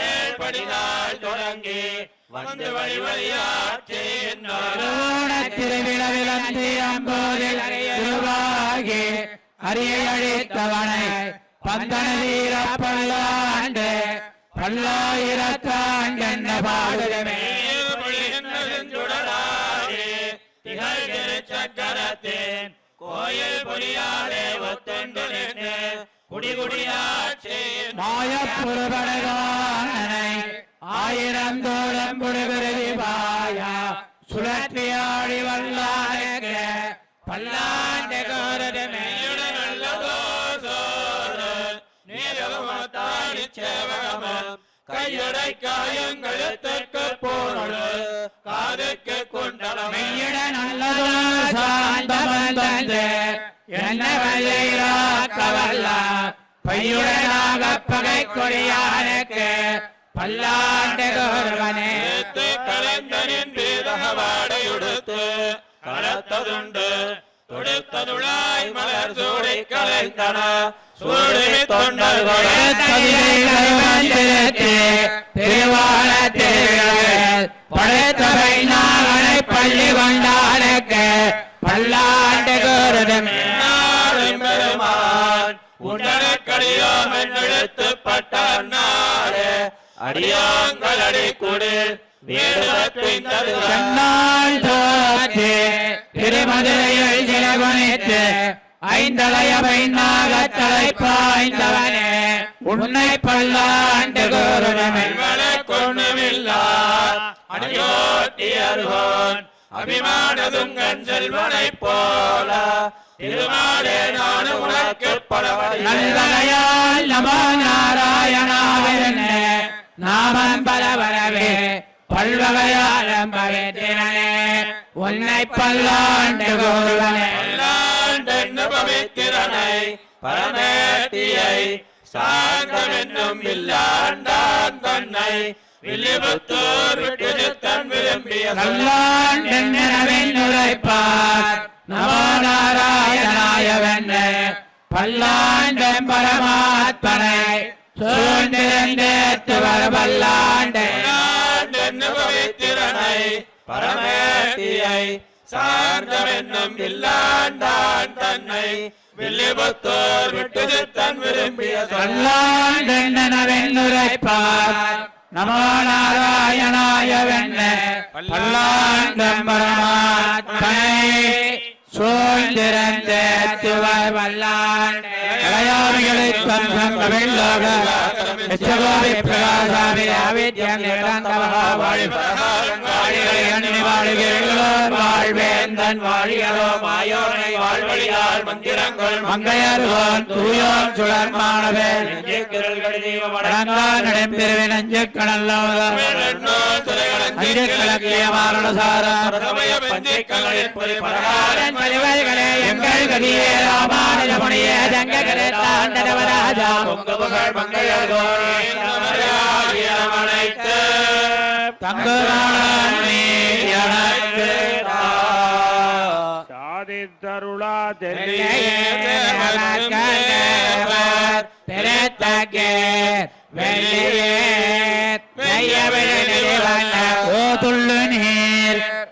ஏழ்படிநாள் தொடங்கி வந்து வழி வழியாற்றி திருவிழவிலந்து அம்போதில் திருவாகி அரியை அழித்தவனை பந்தன வீர பல்லாண்டு பல்லாயிரத்தாண்டென்ன பாடுமே சக்கரத்தின். கோயில் பொறியாலே ஒத்தொண்டு நின்று குடிகுடியாட்சி ஆயிரம் தோழம் புடுவிருதி பாயா சுழற்றியாடி வல்லானுக்கு பல்லாண்டு கோரதுமே கையடை காயங்களுக்கு போனது காதுக்கு குண்டலம். மெய்யிட நல்லதோ சாந்தமன் என்ன வல்ல பையுடனாக பகை கொடியானுக்கு பல்லாண்டு கோருவனே. கலைஞரின் வேதகவாடையுடுத்து கலத்ததுண்டு. துடுத்ததுழாய் மலர் சூடி கலைந்தன. சூடி தொண்டர்கள் படைத்தவை நாகனை பள்ளி கொண்டானுக்கு பல்லாண்டு கோருதமே உண்டனக்கடியோம் என்றெழுத்துப்பட்ட நாடு அடியாங்கள் அடி கொடு வேடுவத்தின் கண்ணால் தோற்றே திருமதுரையில் சிலகுனித்து ஐந்தலையவை நாகத்தலை பாய்ந்தவனே. உன்னை பல்லாண்டு அபிமானதுங்கன் செல்வனைப் போல. திருமாலே நான் உனக்கு பலவடி நல்லதையால் நமோ நாராயணாவிருந்தே நாமம் பலவரவே. பல்வகையாலம் பவித்திரனே உன்னை பல்லாண்டு கோருவனே. பவித்திரனை பரமேட்டியை சாந்தமென்னும் வில்லாண்டான் தன்னை. வில்லிபுத்தூர் விட்டு தன் விரும்பிய நல்லாண்டென்னவின் பல்லாண்டம் பரமாத்மனை பரமேட்டியை சாந்தமென்னும் வில்லாண்டான் தன்னை வில்லிபுத்தூர் விட்டு தன் விரும்பிய பல்லாண்டென்னவின் உரைப்பார் நமோ நாராயணாய வெண்ண. பல்லாண்டம் பரமாத்மனை ஆவித்யம் நிரந்தவா வாழி வாழிகளை எண்ணி வாழுகிறோர் வாழ்வேந்தன் வாழிகளோ மாயோனை வாழ்வழியால் மந்திரங்கள் மங்கையர்கோன் தூயோன் சுழற்மானவே வடங்கா நடைபெறுவி நஞ்சு கடல்லோக அஞ்சு கிழக்கிய மாரணசாரம் பரிவர்களே எங்கள் கதியே ராமானுஜமுனியே ஜங்ககரே தாண்டவராஜா. தங்குராணி எனக்கு சாதித்தருளா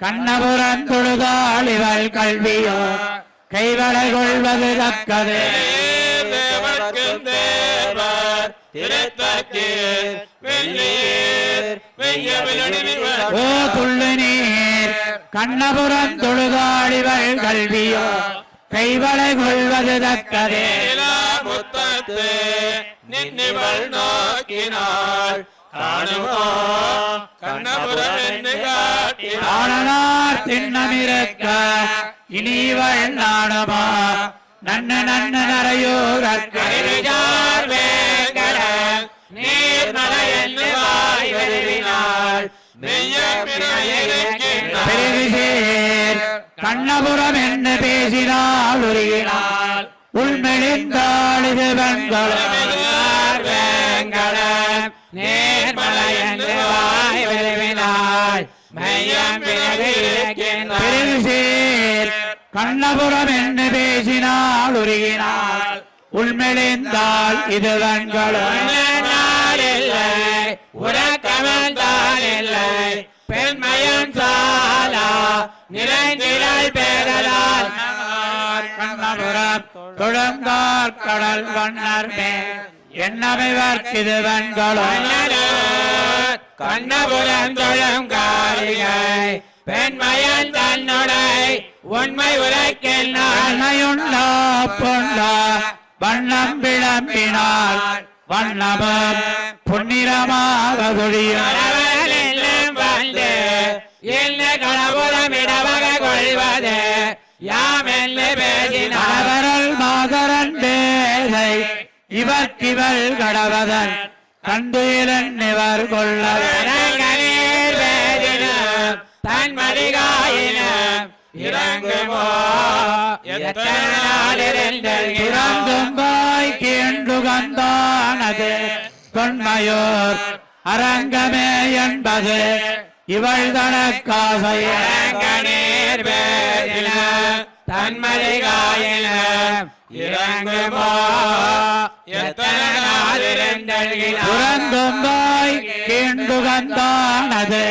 கண்ணபுரம் தொழுதாளிவள் கல்வியோ கைவளை கொள்வது தக்கது. தேவர்க்கும் தேவர் திருத்தக்கீர் வெள்ளீர் வெய்ய விளடினிவர் ஓ துள்ளு நீர் கண்ணபுரம் தொழுதாளிவள் கல்வியோ கைவளை கொள்வது தக்கதே. முத்தத்து நின்னிவள் நோக்கினாள். காணுமோ கண்ணபுரம் காட்டினாள் ஆனனார் திண்ணமிருக்க இனிவள் நாணமா நன்ன நன்ன நரையூரற்கு அறிவினார் வேங்கடன் நீர்மலை என்று வாய் வருவினாள் பெருவிசேர் கண்ணபுரம் என்று பேசினால் உருகினாள். உள்மெளிந்தாளிது வெண்களும் நேர்மலை என்று வாய் விரும்பினாள் மையம் பிறகு பெருசேர் கண்ணபுரம் என்று பேசினால் உருகினாள் உள்மெளிந்தால் இது உறக்கமந்தால் இல்லை பெண்மயம் சாலா நிறைந்திரள் பேரலால். கண்ணபுரம் தொழுந்தார் கடல் வண்ணர் மேல். எண்ணமைவர் இது கண்களும் கண்ணபுரம் தொழும் காரிகை பெண்மயன் தன்னுடை உண்மை உரைக்கின்றாள் அன்னையுண்டா பொண்டா வண்ணம் விளம்பினால் வண்ணமும் புன்னிறமாக வந்து என்ன கடவுளம் இடவக கொள்வது யாம் என்று பேசினார். மாதரன் பேதை இவர்க்கிவள் கடவதன் கண்டு இவர் கொள்ள அரங்கனீர் பேதினம் தன் மதிகாயினம் இறங்குமோ எத்தனை நாளிருந்தல் துறந்தும் வாய் கீண்டு கந்தானது தொன்மையோர் அரங்கமே என்பது இவள் தனக்காசையே அரங்கனீர் பேதினம் தன் மதிகாயினம் இறங்குமோ எத்தனை நாளிருந்தல் துறந்தும் வாய் கீண்டு கந்தானது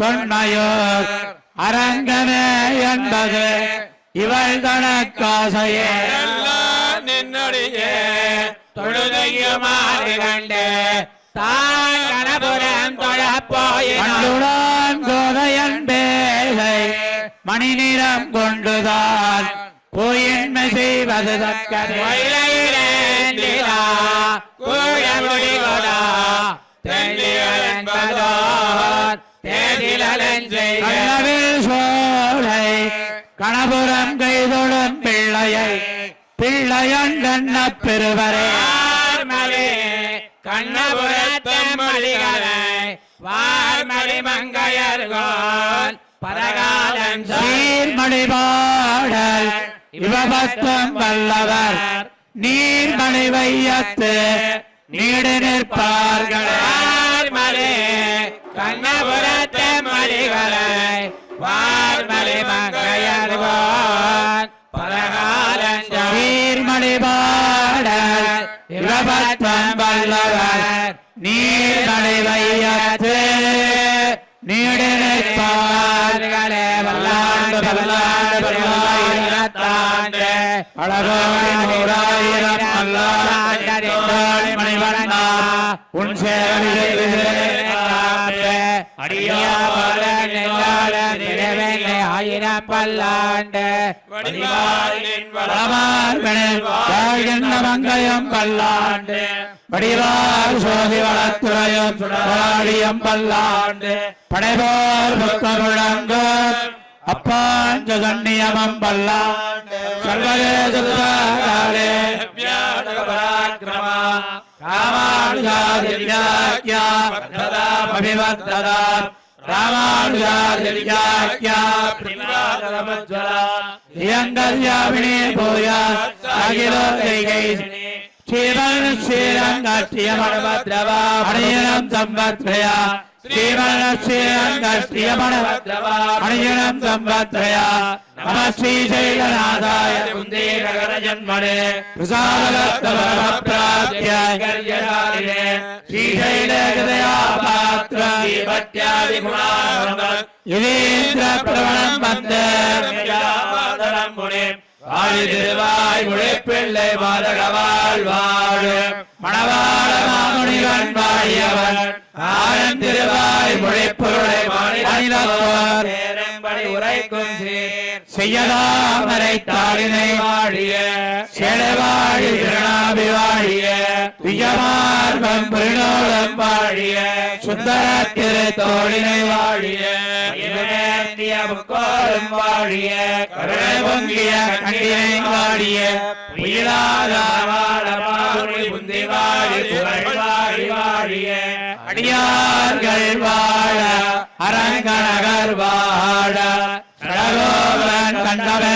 தொன்மையோர் அரங்கமே என்பது. இவள் தனக்காசையே நின்னுடைய தொழுதையுமாறு கண்டு தான் கணபுரம் தொழப்போயினான் கண்டுடான் கோதையன் பேதை மணி நிறம் கொண்டுதான் போயின்மை செய்வது தக்கது. மயிலையிலேந்திலா கூழமுடி கொடா தென்னிகள் என்பதோ தேதிலன் செய்க. கனவில் சோலை கணபுரம் கைதொழும் பிள்ளையை பிள்ளையன் கண்ண பெருவரே வார்மலி கண்ணபுரத்தம் மொழிகளை வார்மலி மங்கையர்கோன் பரகாலம் சீர்மணி பாடல் இவபத்தம் வல்லவர். நீர்மணி வையத்து நீடு நிற்பார்களே வார்மலி கண்ணபுரத்தம் மொழிகளை வார்மலி மங்கையர்கோன் பரகாலம் நீர்மணி பாடல் இவபத்தம் வல்லவர் நீர்மணி வையத்து நீடு நிற்பார்களே வல்லாண்டு வல்லாண்டு வல்லாண்டு உன் ஆயிரம் பல்லாண்டு மங்கையும் பல்லாண்டு. வடிவார் சோதி வளத்துறையும் சுடராடியம் பல்லாண்டு. படைபோர் புத்த అప్పాంజ సన్నియమం వల్ల సర్వే సుతారే వ్యాడకపరాక్రమ రామానుజాదివ్యాఖ్యాభివర్ధదా రామానుజాదివ్యాఖ్యాజ్వల హియంగర్యామిణే ஸ்ரீமன் ஸ்ரீரங்காஷ்டியமணபத்ரவா அணியனம் சம்பத்ரயா நம ஸ்ரீசைலநாதாய குந்தே நகர ஜன்மனே பிரசாதலப்ராப்திய ஸ்ரீசைலகதயா வாழி திருவாய் முழைப்பிள்ளை மாதகவாள் வாழு. மணவாள மாமுனிவன் வாழியவன் ஆரன் திருவாய் முளைப்பொருளை மாநிலத்தோர் உரைக்கும் செய்யதாமரை தாளினை வாழிய செலவாழி திருநாபி வாழிய துயமார்பம் புரிநோளம் வாழிய சுந்தர திரு தோழினை வாழிய முக்கோலும் வாழிய கருணை பொங்கிய கண்டினை வாழிய புயலாதார புந்தி வாழி வாழி வாழிய அடியார்கள் வாழ அரங்கநகர் வாழ andaba